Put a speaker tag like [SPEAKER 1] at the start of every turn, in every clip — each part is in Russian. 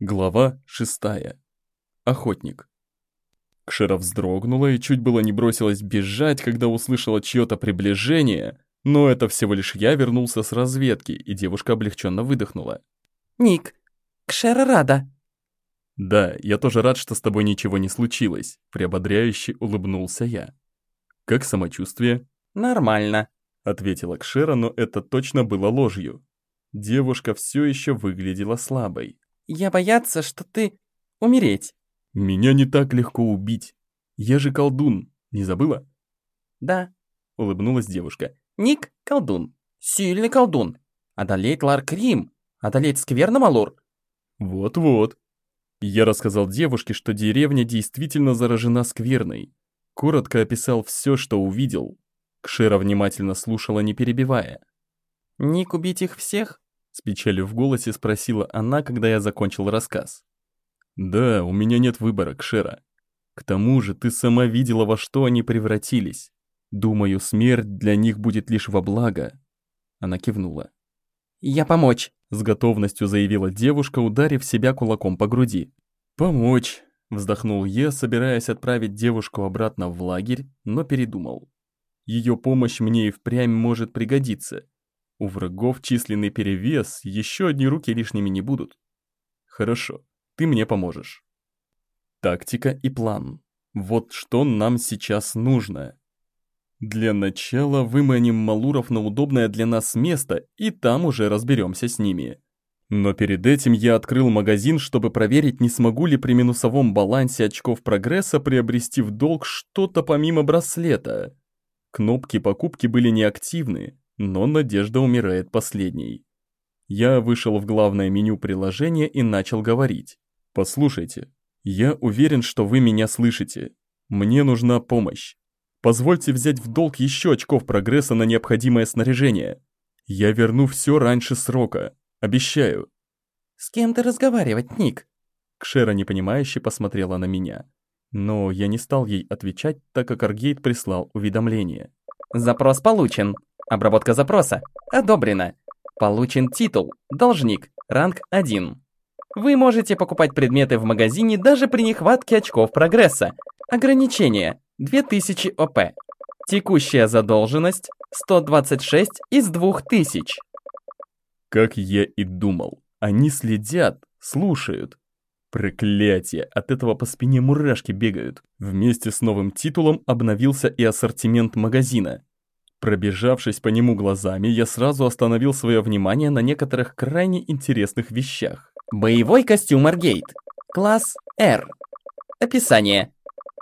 [SPEAKER 1] Глава шестая. Охотник. Кшера вздрогнула и чуть было не бросилась бежать, когда услышала чье-то приближение, но это всего лишь я вернулся с разведки, и девушка облегченно выдохнула.
[SPEAKER 2] «Ник, Кшера рада!»
[SPEAKER 1] «Да, я тоже рад, что с тобой ничего не случилось», — приободряюще улыбнулся я. «Как самочувствие?»
[SPEAKER 2] «Нормально», —
[SPEAKER 1] ответила Кшера, но это точно было ложью. Девушка все еще выглядела слабой.
[SPEAKER 2] Я бояться, что ты... умереть.
[SPEAKER 1] Меня не так легко убить. Я же колдун, не забыла?
[SPEAKER 2] Да,
[SPEAKER 1] улыбнулась девушка.
[SPEAKER 2] Ник — колдун. Сильный колдун. Одолеть Ларк Рим. Одолеть скверно Малур.
[SPEAKER 1] Вот-вот. Я рассказал девушке, что деревня действительно заражена скверной. Коротко описал все, что увидел. Кшера внимательно слушала, не перебивая.
[SPEAKER 2] «Ник убить их всех?»
[SPEAKER 1] С печалью в голосе спросила она, когда я закончил рассказ. «Да, у меня нет выбора, Кшера. К тому же ты сама видела, во что они превратились. Думаю, смерть для них будет лишь во благо». Она кивнула.
[SPEAKER 2] «Я помочь», —
[SPEAKER 1] с готовностью заявила девушка, ударив себя кулаком по груди. «Помочь», — вздохнул я, собираясь отправить девушку обратно в лагерь, но передумал. Ее помощь мне и впрямь может пригодиться. У врагов численный перевес, еще одни руки лишними не будут. Хорошо, ты мне поможешь. Тактика и план. Вот что нам сейчас нужно. Для начала выманим Малуров на удобное для нас место, и там уже разберемся с ними. Но перед этим я открыл магазин, чтобы проверить, не смогу ли при минусовом балансе очков прогресса приобрести в долг что-то помимо браслета. Кнопки покупки были неактивны, но надежда умирает последней. Я вышел в главное меню приложения и начал говорить. «Послушайте, я уверен, что вы меня слышите. Мне нужна помощь. Позвольте взять в долг еще очков прогресса на необходимое снаряжение. Я верну все раньше срока. Обещаю».
[SPEAKER 2] «С кем ты разговаривать, Ник?»
[SPEAKER 1] Кшера непонимающе посмотрела на меня. Но я не стал ей отвечать, так как Аргейт прислал уведомление.
[SPEAKER 2] «Запрос получен», Обработка запроса. Одобрено. Получен титул. Должник. Ранг 1. Вы можете покупать предметы в магазине даже при нехватке очков прогресса. Ограничение. 2000 ОП. Текущая задолженность 126 из 2000.
[SPEAKER 1] Как я и думал. Они следят, слушают. Проклятие, от этого по спине мурашки бегают. Вместе с новым титулом обновился и ассортимент магазина. Пробежавшись по нему глазами, я сразу остановил свое внимание на некоторых крайне интересных вещах.
[SPEAKER 2] Боевой костюм Аргейт. Класс R. Описание.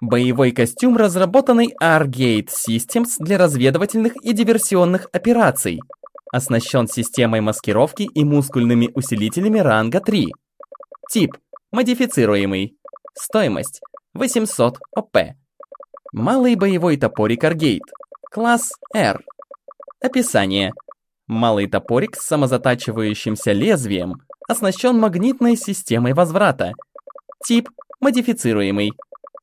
[SPEAKER 2] Боевой костюм, разработанный Argate Systems для разведывательных и диверсионных операций. Оснащен системой маскировки и мускульными усилителями ранга 3. Тип. Модифицируемый. Стоимость. 800 ОП. Малый боевой топорик Аргейт. Класс R. Описание. Малый топорик с самозатачивающимся лезвием оснащен магнитной системой возврата. Тип модифицируемый.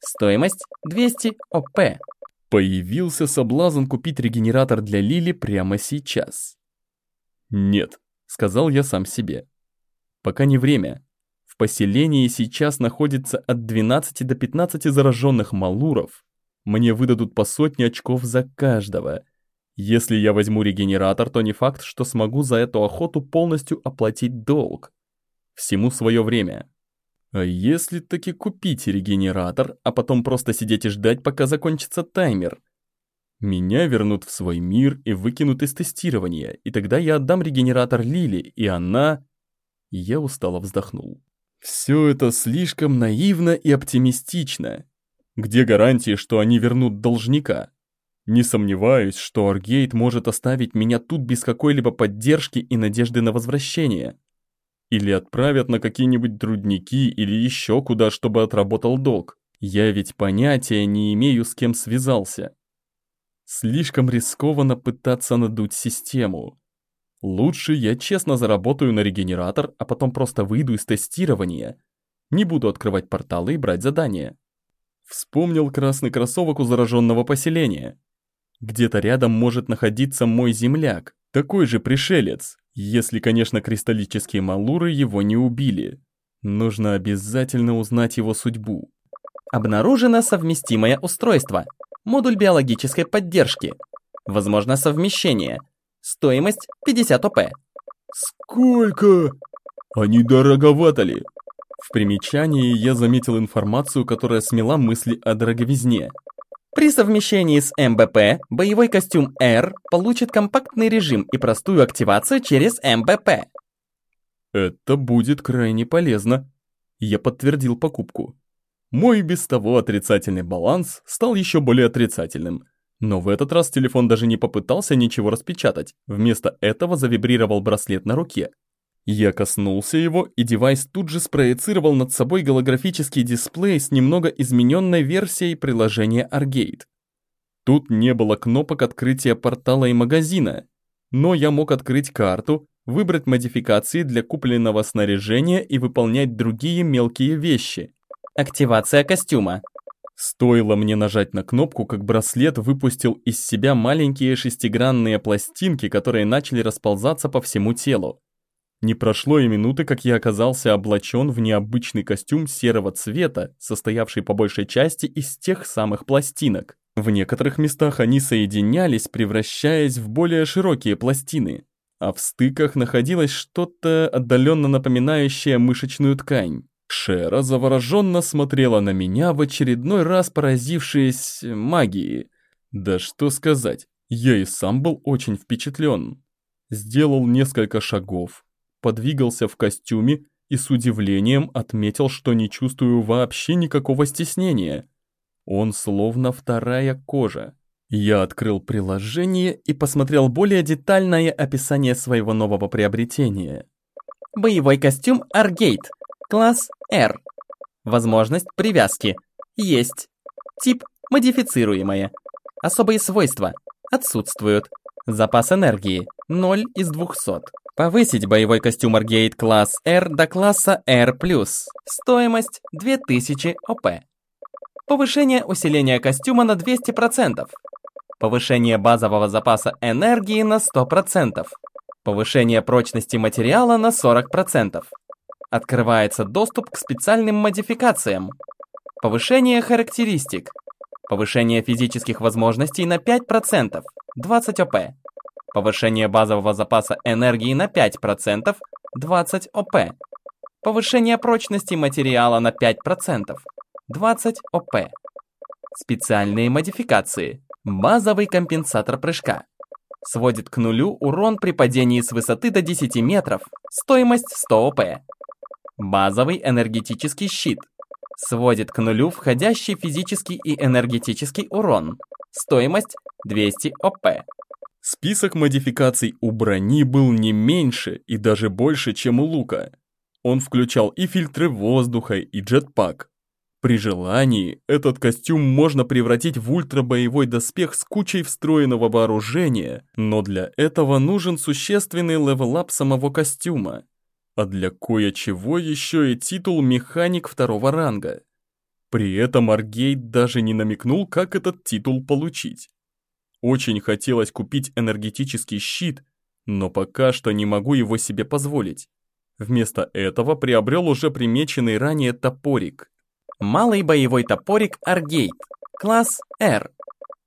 [SPEAKER 2] Стоимость 200 ОП.
[SPEAKER 1] Появился соблазн купить регенератор для Лили прямо сейчас. «Нет», — сказал я сам себе. «Пока не время. В поселении сейчас находится от 12 до 15 зараженных малуров, мне выдадут по сотне очков за каждого. Если я возьму регенератор, то не факт, что смогу за эту охоту полностью оплатить долг. Всему свое время. А если таки купить регенератор, а потом просто сидеть и ждать, пока закончится таймер? Меня вернут в свой мир и выкинут из тестирования, и тогда я отдам регенератор Лили, и она... Я устало вздохнул. Все это слишком наивно и оптимистично. Где гарантии, что они вернут должника? Не сомневаюсь, что Аргейт может оставить меня тут без какой-либо поддержки и надежды на возвращение. Или отправят на какие-нибудь трудники или еще куда, чтобы отработал долг. Я ведь понятия не имею, с кем связался. Слишком рискованно пытаться надуть систему. Лучше я честно заработаю на регенератор, а потом просто выйду из тестирования. Не буду открывать порталы и брать задания. Вспомнил красный кроссовок у зараженного поселения. Где-то рядом может находиться мой земляк, такой же пришелец, если, конечно, кристаллические малуры его не убили. Нужно обязательно узнать его судьбу.
[SPEAKER 2] Обнаружено совместимое устройство. Модуль биологической поддержки. Возможно совмещение. Стоимость 50 ОП.
[SPEAKER 1] Сколько? Они дороговато ли? В примечании я заметил информацию, которая смела мысли о дороговизне.
[SPEAKER 2] При совмещении с МБП боевой костюм R получит компактный режим и простую активацию через МБП.
[SPEAKER 1] Это будет крайне полезно. Я подтвердил покупку. Мой без того отрицательный баланс стал еще более отрицательным. Но в этот раз телефон даже не попытался ничего распечатать. Вместо этого завибрировал браслет на руке. Я коснулся его, и девайс тут же спроецировал над собой голографический дисплей с немного измененной версией приложения Argate. Тут не было кнопок открытия портала и магазина, но я мог открыть карту, выбрать модификации для купленного снаряжения и выполнять другие мелкие вещи.
[SPEAKER 2] Активация костюма.
[SPEAKER 1] Стоило мне нажать на кнопку, как браслет выпустил из себя маленькие шестигранные пластинки, которые начали расползаться по всему телу. Не прошло и минуты, как я оказался облачен в необычный костюм серого цвета, состоявший по большей части из тех самых пластинок. В некоторых местах они соединялись, превращаясь в более широкие пластины, а в стыках находилось что-то отдаленно напоминающее мышечную ткань. Шера завороженно смотрела на меня в очередной раз поразившись магией. Да что сказать, я и сам был очень впечатлен. Сделал несколько шагов, подвигался в костюме и с удивлением отметил, что не чувствую вообще никакого стеснения. Он словно вторая кожа. Я открыл приложение и посмотрел более детальное описание своего нового приобретения.
[SPEAKER 2] Боевой костюм Аргейт. Класс R. Возможность привязки. Есть. Тип модифицируемое. Особые свойства. Отсутствуют. Запас энергии. 0 из 200. Повысить боевой костюм Аргейт класс R до класса R+. Стоимость 2000 ОП. Повышение усиления костюма на 200%. Повышение базового запаса энергии на 100%. Повышение прочности материала на 40%. Открывается доступ к специальным модификациям. Повышение характеристик. Повышение физических возможностей на 5%. 20 ОП. Повышение базового запаса энергии на 5%, 20 ОП. Повышение прочности материала на 5%, 20 ОП. Специальные модификации. Базовый компенсатор прыжка. Сводит к нулю урон при падении с высоты до 10 метров. Стоимость 100 ОП. Базовый энергетический щит. Сводит к нулю входящий физический и энергетический урон. Стоимость 200 ОП.
[SPEAKER 1] Список модификаций у брони был не меньше и даже больше, чем у лука. Он включал и фильтры воздуха, и джетпак. При желании, этот костюм можно превратить в ультрабоевой доспех с кучей встроенного вооружения, но для этого нужен существенный level up самого костюма. А для кое-чего еще и титул «Механик» второго ранга. При этом Аргейт даже не намекнул, как этот титул получить. Очень хотелось купить энергетический щит, но пока что не могу его себе позволить. Вместо этого приобрел уже примеченный ранее топорик.
[SPEAKER 2] Малый боевой топорик Аргейт. Класс R.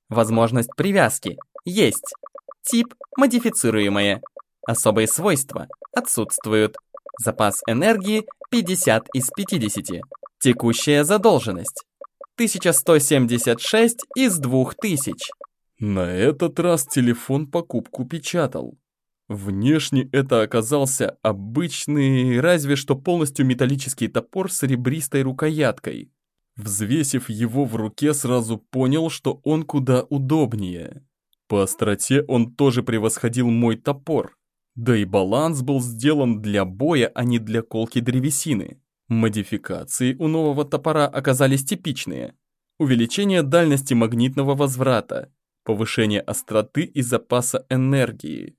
[SPEAKER 2] Возможность привязки. Есть. Тип модифицируемое. Особые свойства отсутствуют. Запас энергии 50 из 50. Текущая задолженность 1176 из 2000.
[SPEAKER 1] На этот раз телефон покупку печатал. Внешне это оказался обычный, разве что полностью металлический топор с ребристой рукояткой. Взвесив его в руке, сразу понял, что он куда удобнее. По остроте он тоже превосходил мой топор. Да и баланс был сделан для боя, а не для колки древесины. Модификации у нового топора оказались типичные. Увеличение дальности магнитного возврата, повышение остроты и запаса энергии.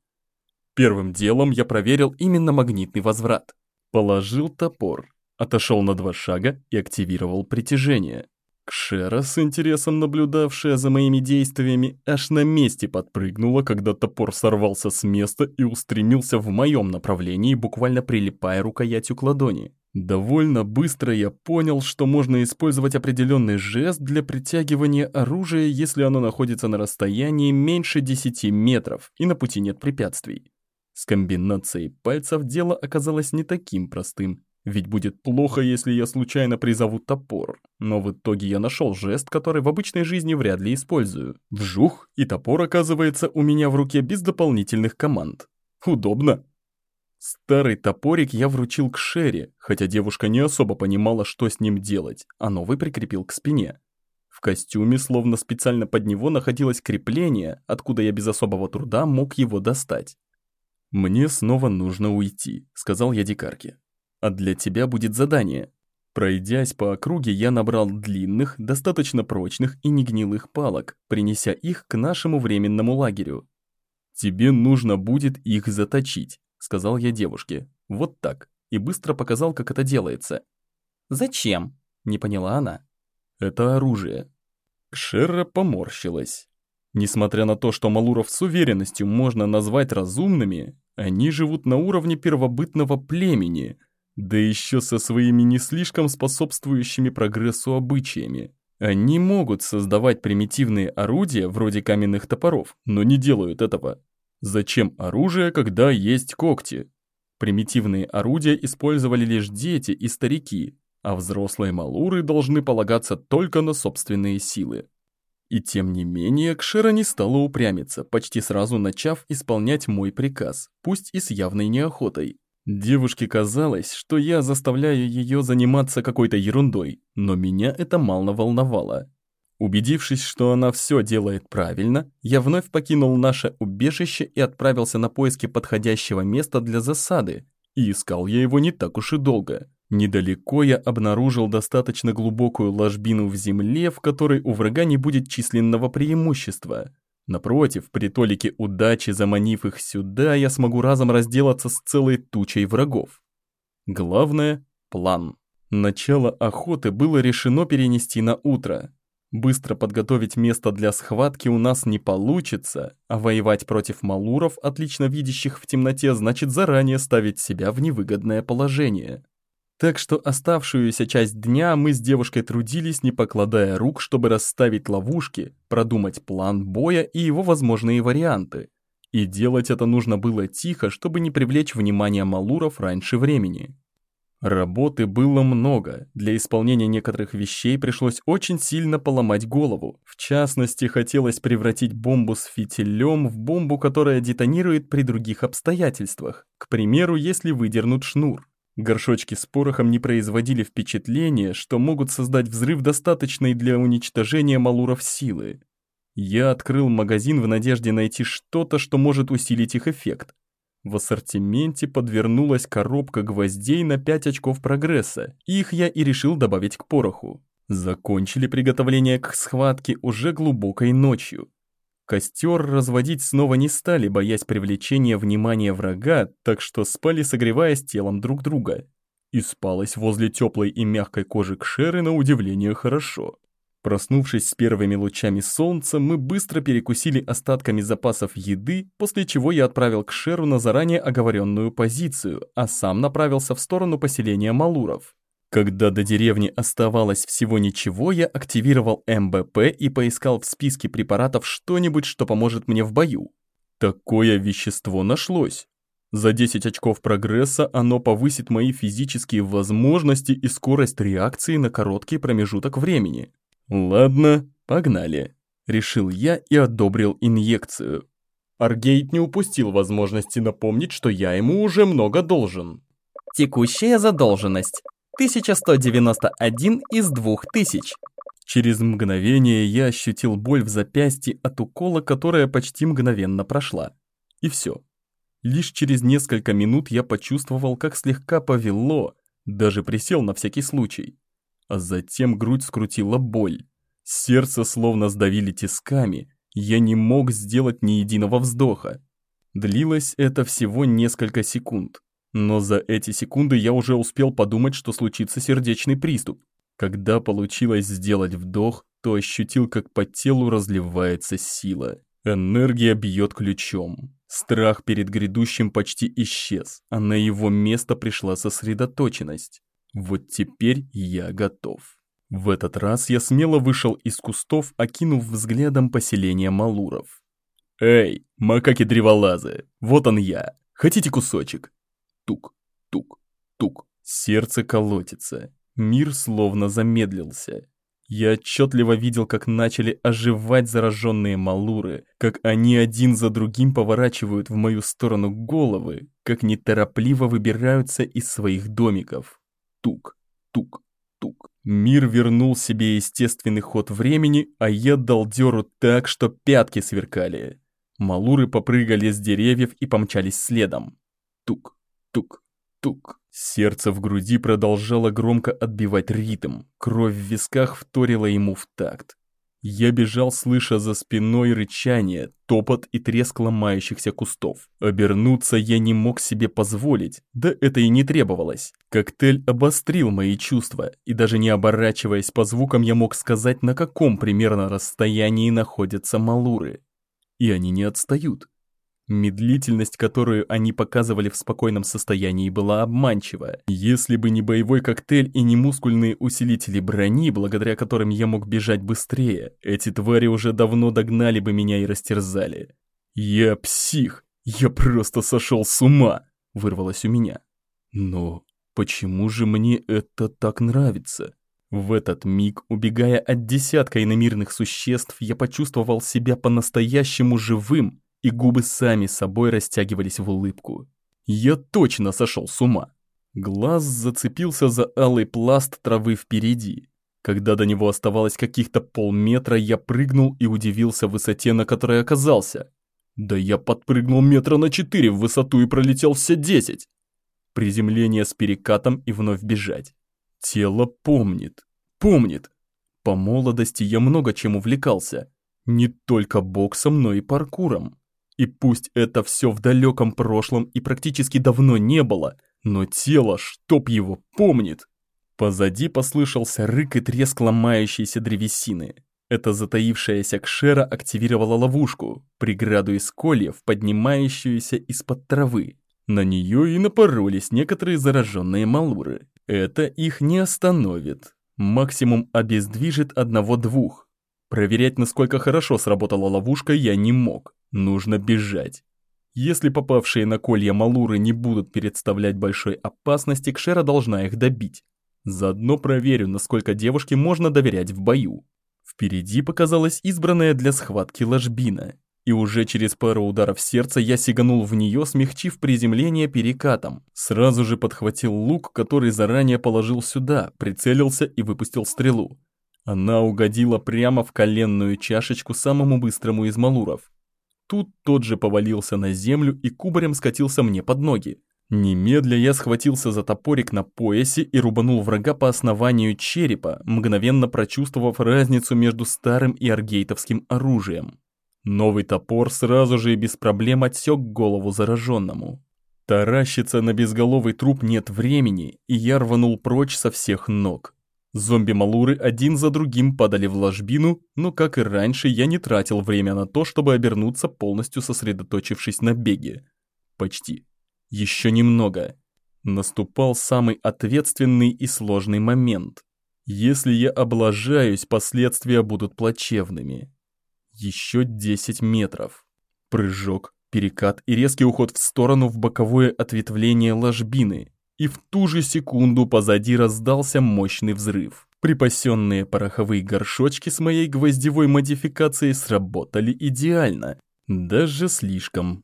[SPEAKER 1] Первым делом я проверил именно магнитный возврат. Положил топор, отошел на два шага и активировал притяжение. Кшера, с интересом наблюдавшая за моими действиями, аж на месте подпрыгнула, когда топор сорвался с места и устремился в моем направлении, буквально прилипая рукоятью к ладони. Довольно быстро я понял, что можно использовать определенный жест для притягивания оружия, если оно находится на расстоянии меньше 10 метров и на пути нет препятствий. С комбинацией пальцев дело оказалось не таким простым, ведь будет плохо, если я случайно призову топор. Но в итоге я нашел жест, который в обычной жизни вряд ли использую. Вжух, и топор оказывается у меня в руке без дополнительных команд. Удобно. Старый топорик я вручил к Шерри, хотя девушка не особо понимала, что с ним делать, а новый прикрепил к спине. В костюме, словно специально под него, находилось крепление, откуда я без особого труда мог его достать. «Мне снова нужно уйти», — сказал я дикарке. «А для тебя будет задание». Пройдясь по округе, я набрал длинных, достаточно прочных и негнилых палок, принеся их к нашему временному лагерю. Тебе нужно будет их заточить сказал я девушке. Вот так. И быстро показал, как это делается.
[SPEAKER 2] «Зачем?» – не поняла она.
[SPEAKER 1] «Это оружие». Шерра поморщилась. Несмотря на то, что малуров с уверенностью можно назвать разумными, они живут на уровне первобытного племени, да еще со своими не слишком способствующими прогрессу обычаями. Они могут создавать примитивные орудия вроде каменных топоров, но не делают этого. Зачем оружие, когда есть когти? Примитивные орудия использовали лишь дети и старики, а взрослые малуры должны полагаться только на собственные силы. И тем не менее, Кшера не стала упрямиться, почти сразу начав исполнять мой приказ, пусть и с явной неохотой. Девушке казалось, что я заставляю ее заниматься какой-то ерундой, но меня это мало волновало. Убедившись, что она все делает правильно, я вновь покинул наше убежище и отправился на поиски подходящего места для засады. И искал я его не так уж и долго. Недалеко я обнаружил достаточно глубокую ложбину в земле, в которой у врага не будет численного преимущества. Напротив, при толике удачи, заманив их сюда, я смогу разом разделаться с целой тучей врагов. Главное – план. Начало охоты было решено перенести на утро. Быстро подготовить место для схватки у нас не получится, а воевать против малуров, отлично видящих в темноте, значит заранее ставить себя в невыгодное положение. Так что оставшуюся часть дня мы с девушкой трудились, не покладая рук, чтобы расставить ловушки, продумать план боя и его возможные варианты. И делать это нужно было тихо, чтобы не привлечь внимание малуров раньше времени. Работы было много, для исполнения некоторых вещей пришлось очень сильно поломать голову. В частности, хотелось превратить бомбу с фитилем в бомбу, которая детонирует при других обстоятельствах. К примеру, если выдернут шнур. Горшочки с порохом не производили впечатления, что могут создать взрыв, достаточный для уничтожения малуров силы. Я открыл магазин в надежде найти что-то, что может усилить их эффект. В ассортименте подвернулась коробка гвоздей на 5 очков прогресса, их я и решил добавить к пороху. Закончили приготовление к схватке уже глубокой ночью. Костер разводить снова не стали, боясь привлечения внимания врага, так что спали, согреваясь телом друг друга. И спалось возле теплой и мягкой кожи Кшеры на удивление хорошо. Проснувшись с первыми лучами солнца, мы быстро перекусили остатками запасов еды, после чего я отправил к Шеру на заранее оговоренную позицию, а сам направился в сторону поселения Малуров. Когда до деревни оставалось всего ничего, я активировал МБП и поискал в списке препаратов что-нибудь, что поможет мне в бою. Такое вещество нашлось. За 10 очков прогресса оно повысит мои физические возможности и скорость реакции на короткий промежуток времени. «Ладно, погнали», — решил я и одобрил инъекцию. Аргейт не упустил возможности напомнить, что я ему уже много должен.
[SPEAKER 2] Текущая задолженность. 1191 из 2000.
[SPEAKER 1] Через мгновение я ощутил боль в запястье от укола, которая почти мгновенно прошла. И все. Лишь через несколько минут я почувствовал, как слегка повело, даже присел на всякий случай а затем грудь скрутила боль. Сердце словно сдавили тисками, я не мог сделать ни единого вздоха. Длилось это всего несколько секунд, но за эти секунды я уже успел подумать, что случится сердечный приступ. Когда получилось сделать вдох, то ощутил, как по телу разливается сила. Энергия бьет ключом. Страх перед грядущим почти исчез, а на его место пришла сосредоточенность. Вот теперь я готов. В этот раз я смело вышел из кустов, окинув взглядом поселение Малуров. «Эй, макаки-древолазы, вот он я. Хотите кусочек?» Тук, тук, тук. Сердце колотится. Мир словно замедлился. Я отчетливо видел, как начали оживать зараженные малуры, как они один за другим поворачивают в мою сторону головы, как неторопливо выбираются из своих домиков. Тук, тук, тук. Мир вернул себе естественный ход времени, а я дал дёру так, что пятки сверкали. Малуры попрыгали с деревьев и помчались следом. Тук, тук, тук. Сердце в груди продолжало громко отбивать ритм, кровь в висках вторила ему в такт. Я бежал, слыша за спиной рычание, топот и треск ломающихся кустов. Обернуться я не мог себе позволить, да это и не требовалось. Коктейль обострил мои чувства, и даже не оборачиваясь по звукам, я мог сказать, на каком примерно расстоянии находятся малуры. И они не отстают. Медлительность, которую они показывали в спокойном состоянии, была обманчива. Если бы не боевой коктейль и не мускульные усилители брони, благодаря которым я мог бежать быстрее, эти твари уже давно догнали бы меня и растерзали. «Я псих! Я просто сошел с ума!» — вырвалось у меня. Но почему же мне это так нравится? В этот миг, убегая от десятка иномирных существ, я почувствовал себя по-настоящему живым, и губы сами собой растягивались в улыбку. Я точно сошел с ума. Глаз зацепился за алый пласт травы впереди. Когда до него оставалось каких-то полметра, я прыгнул и удивился высоте, на которой оказался. Да я подпрыгнул метра на четыре в высоту и пролетел все десять. Приземление с перекатом и вновь бежать. Тело помнит. Помнит. По молодости я много чем увлекался. Не только боксом, но и паркуром. И пусть это все в далеком прошлом и практически давно не было, но тело, чтоб его, помнит. Позади послышался рык и треск ломающейся древесины. Эта затаившаяся кшера активировала ловушку, преграду из кольев, поднимающуюся из-под травы. На нее и напоролись некоторые зараженные малуры. Это их не остановит. Максимум обездвижит одного-двух. Проверять, насколько хорошо сработала ловушка, я не мог. Нужно бежать. Если попавшие на колья малуры не будут представлять большой опасности, Кшера должна их добить. Заодно проверю, насколько девушке можно доверять в бою. Впереди показалась избранная для схватки ложбина. И уже через пару ударов сердца я сиганул в нее, смягчив приземление перекатом. Сразу же подхватил лук, который заранее положил сюда, прицелился и выпустил стрелу. Она угодила прямо в коленную чашечку самому быстрому из малуров. Тут тот же повалился на землю и кубарем скатился мне под ноги. Немедля я схватился за топорик на поясе и рубанул врага по основанию черепа, мгновенно прочувствовав разницу между старым и аргейтовским оружием. Новый топор сразу же и без проблем отсек голову зараженному. Таращиться на безголовый труп нет времени, и я рванул прочь со всех ног. Зомби-малуры один за другим падали в ложбину, но, как и раньше, я не тратил время на то, чтобы обернуться, полностью сосредоточившись на беге. Почти. Еще немного. Наступал самый ответственный и сложный момент. Если я облажаюсь, последствия будут плачевными. Еще 10 метров. Прыжок, перекат и резкий уход в сторону в боковое ответвление ложбины и в ту же секунду позади раздался мощный взрыв. Припасенные пороховые горшочки с моей гвоздевой модификацией сработали идеально, даже слишком.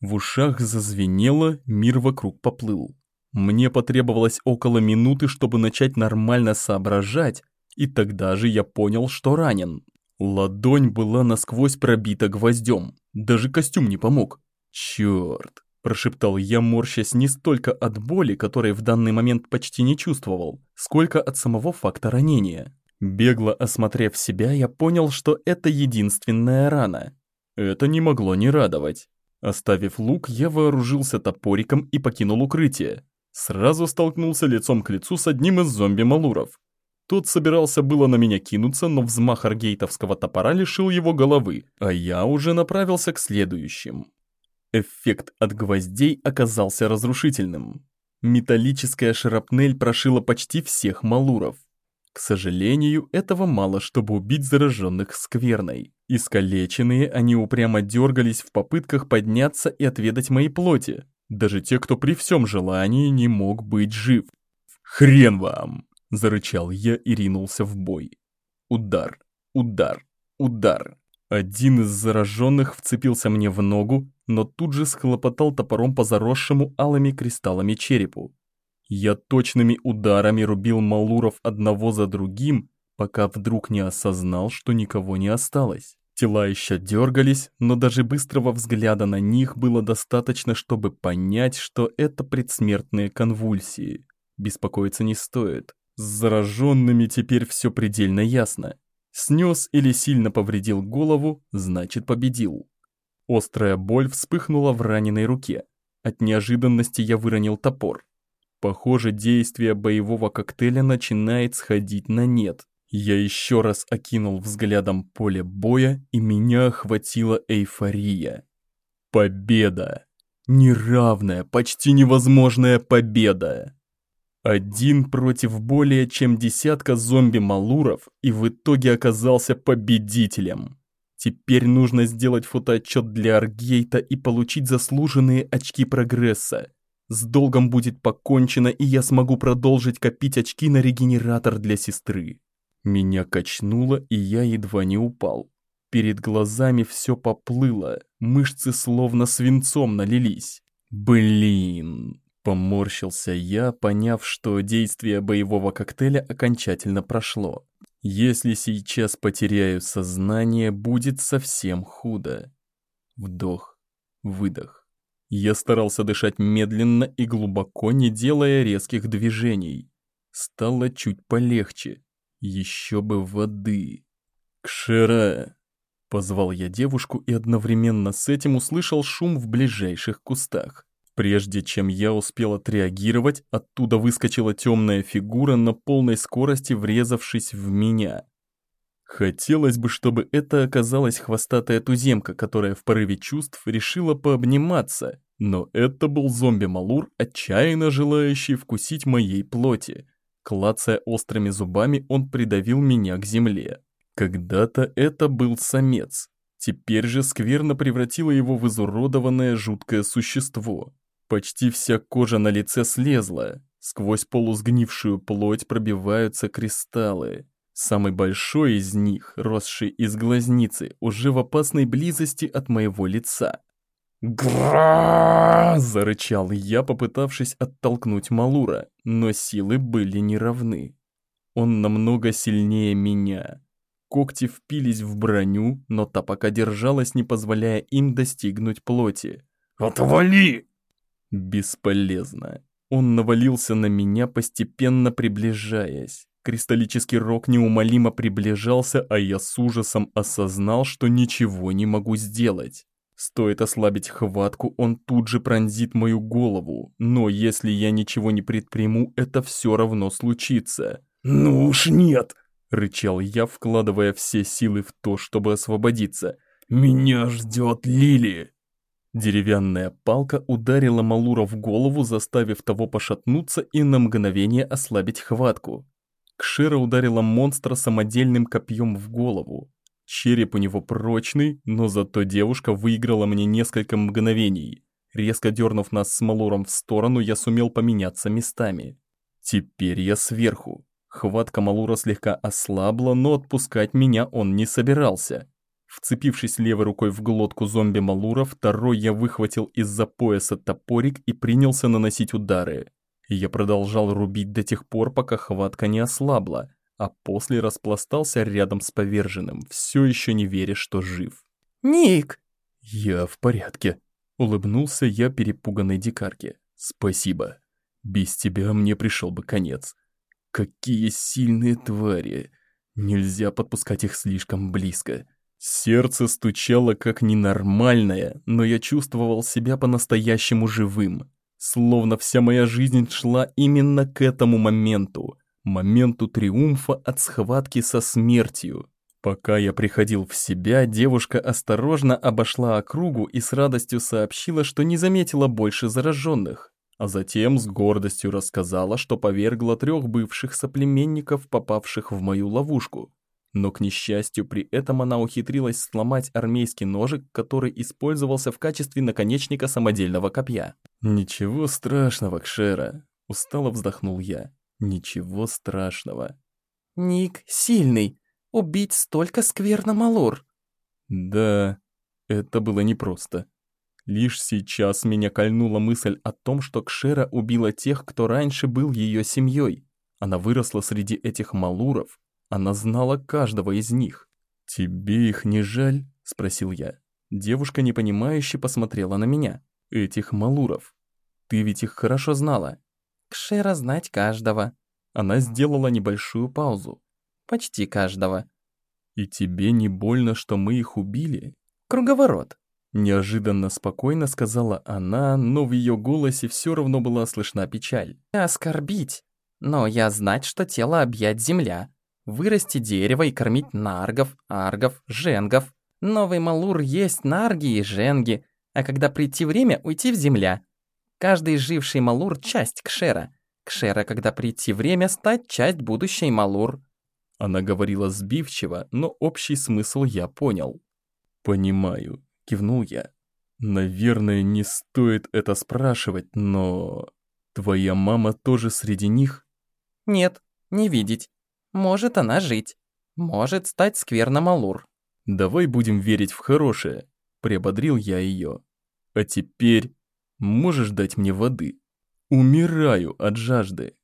[SPEAKER 1] В ушах зазвенело, мир вокруг поплыл. Мне потребовалось около минуты, чтобы начать нормально соображать, и тогда же я понял, что ранен. Ладонь была насквозь пробита гвоздем, даже костюм не помог. Черт, Прошептал я, морщась не столько от боли, которой в данный момент почти не чувствовал, сколько от самого факта ранения. Бегло осмотрев себя, я понял, что это единственная рана. Это не могло не радовать. Оставив лук, я вооружился топориком и покинул укрытие. Сразу столкнулся лицом к лицу с одним из зомби-малуров. Тот собирался было на меня кинуться, но взмах аргейтовского топора лишил его головы, а я уже направился к следующим. Эффект от гвоздей оказался разрушительным. Металлическая шрапнель прошила почти всех малуров. К сожалению, этого мало, чтобы убить зараженных скверной. Искалеченные, они упрямо дергались в попытках подняться и отведать моей плоти. Даже те, кто при всем желании не мог быть жив. «Хрен вам!» – зарычал я и ринулся в бой. Удар, удар, удар. Один из зараженных вцепился мне в ногу, но тут же схлопотал топором по заросшему алыми кристаллами черепу. Я точными ударами рубил малуров одного за другим, пока вдруг не осознал, что никого не осталось. Тела еще дергались, но даже быстрого взгляда на них было достаточно, чтобы понять, что это предсмертные конвульсии. Беспокоиться не стоит. С зараженными теперь все предельно ясно. Снес или сильно повредил голову, значит победил. Острая боль вспыхнула в раненой руке. От неожиданности я выронил топор. Похоже, действие боевого коктейля начинает сходить на нет. Я еще раз окинул взглядом поле боя, и меня охватила эйфория. Победа! Неравная, почти невозможная победа! Один против более чем десятка зомби-малуров и в итоге оказался победителем. Теперь нужно сделать фотоотчет для Аргейта и получить заслуженные очки прогресса. С долгом будет покончено, и я смогу продолжить копить очки на регенератор для сестры. Меня качнуло, и я едва не упал. Перед глазами все поплыло, мышцы словно свинцом налились. Блин, Поморщился я, поняв, что действие боевого коктейля окончательно прошло. Если сейчас потеряю сознание, будет совсем худо. Вдох, выдох. Я старался дышать медленно и глубоко, не делая резких движений. Стало чуть полегче. Еще бы воды. «Кшера!» Позвал я девушку и одновременно с этим услышал шум в ближайших кустах. Прежде чем я успел отреагировать, оттуда выскочила темная фигура на полной скорости, врезавшись в меня. Хотелось бы, чтобы это оказалась хвостатая туземка, которая в порыве чувств решила пообниматься, но это был зомби-малур, отчаянно желающий вкусить моей плоти. Клацая острыми зубами, он придавил меня к земле. Когда-то это был самец, теперь же скверно превратила его в изуродованное жуткое существо. Почти вся кожа на лице слезла, сквозь полусгнившую плоть пробиваются кристаллы. Самый большой из них, росший из глазницы, уже в опасной близости от моего лица. «Гра!» – зарычал я, попытавшись оттолкнуть Малура, но силы были неравны. Он намного сильнее меня. Когти впились в броню, но та пока держалась, не позволяя им достигнуть плоти. «Отвали!» Бесполезно. Он навалился на меня, постепенно приближаясь. Кристаллический рог неумолимо приближался, а я с ужасом осознал, что ничего не могу сделать. Стоит ослабить хватку, он тут же пронзит мою голову, но если я ничего не предприму, это все равно случится. «Ну уж нет!» — рычал я, вкладывая все силы в то, чтобы освободиться. «Меня ждет Лили!» Деревянная палка ударила Малура в голову, заставив того пошатнуться и на мгновение ослабить хватку. Кшира ударила монстра самодельным копьем в голову. Череп у него прочный, но зато девушка выиграла мне несколько мгновений. Резко дернув нас с Малуром в сторону, я сумел поменяться местами. Теперь я сверху. Хватка Малура слегка ослабла, но отпускать меня он не собирался. Вцепившись левой рукой в глотку зомби Малура, второй я выхватил из-за пояса топорик и принялся наносить удары. Я продолжал рубить до тех пор, пока хватка не ослабла, а после распластался рядом с поверженным, все еще не веря, что жив.
[SPEAKER 2] «Ник!»
[SPEAKER 1] «Я в порядке», — улыбнулся я перепуганной дикарке. «Спасибо. Без тебя мне пришел бы конец. Какие сильные твари! Нельзя подпускать их слишком близко». Сердце стучало как ненормальное, но я чувствовал себя по-настоящему живым. Словно вся моя жизнь шла именно к этому моменту. Моменту триумфа от схватки со смертью. Пока я приходил в себя, девушка осторожно обошла округу и с радостью сообщила, что не заметила больше зараженных. а затем с гордостью рассказала, что повергла трех бывших соплеменников, попавших в мою ловушку. Но, к несчастью, при этом она ухитрилась сломать армейский ножик, который использовался в качестве наконечника самодельного копья. «Ничего страшного, Кшера», — устало вздохнул я. «Ничего страшного».
[SPEAKER 2] «Ник сильный. Убить столько скверно Малур».
[SPEAKER 1] «Да, это было непросто. Лишь сейчас меня кольнула мысль о том, что Кшера убила тех, кто раньше был ее семьей. Она выросла среди этих малуров. Она знала каждого из них. «Тебе их не жаль?» – спросил я. Девушка непонимающе посмотрела на меня. «Этих малуров. Ты ведь их хорошо знала».
[SPEAKER 2] «Кшера знать каждого».
[SPEAKER 1] Она сделала небольшую паузу.
[SPEAKER 2] «Почти каждого».
[SPEAKER 1] «И тебе не больно, что мы их убили?»
[SPEAKER 2] «Круговорот»,
[SPEAKER 1] Неожиданно спокойно сказала она, но в ее голосе все равно была слышна печаль.
[SPEAKER 2] «Оскорбить. Но я знать, что тело объять земля. Вырасти дерево и кормить наргов, аргов, женгов. Новый малур есть нарги и женги, а когда прийти время, уйти в земля. Каждый живший малур – часть кшера. Кшера, когда прийти время, стать часть будущей малур».
[SPEAKER 1] Она говорила сбивчиво, но общий смысл я понял. «Понимаю», Кивнул я. Наверное, не стоит это спрашивать, но... Твоя мама тоже среди них?
[SPEAKER 2] Нет, не видеть. Может она жить. Может стать скверно Алур.
[SPEAKER 1] Давай будем верить в хорошее. Приободрил я ее. А теперь можешь дать мне воды? Умираю от жажды.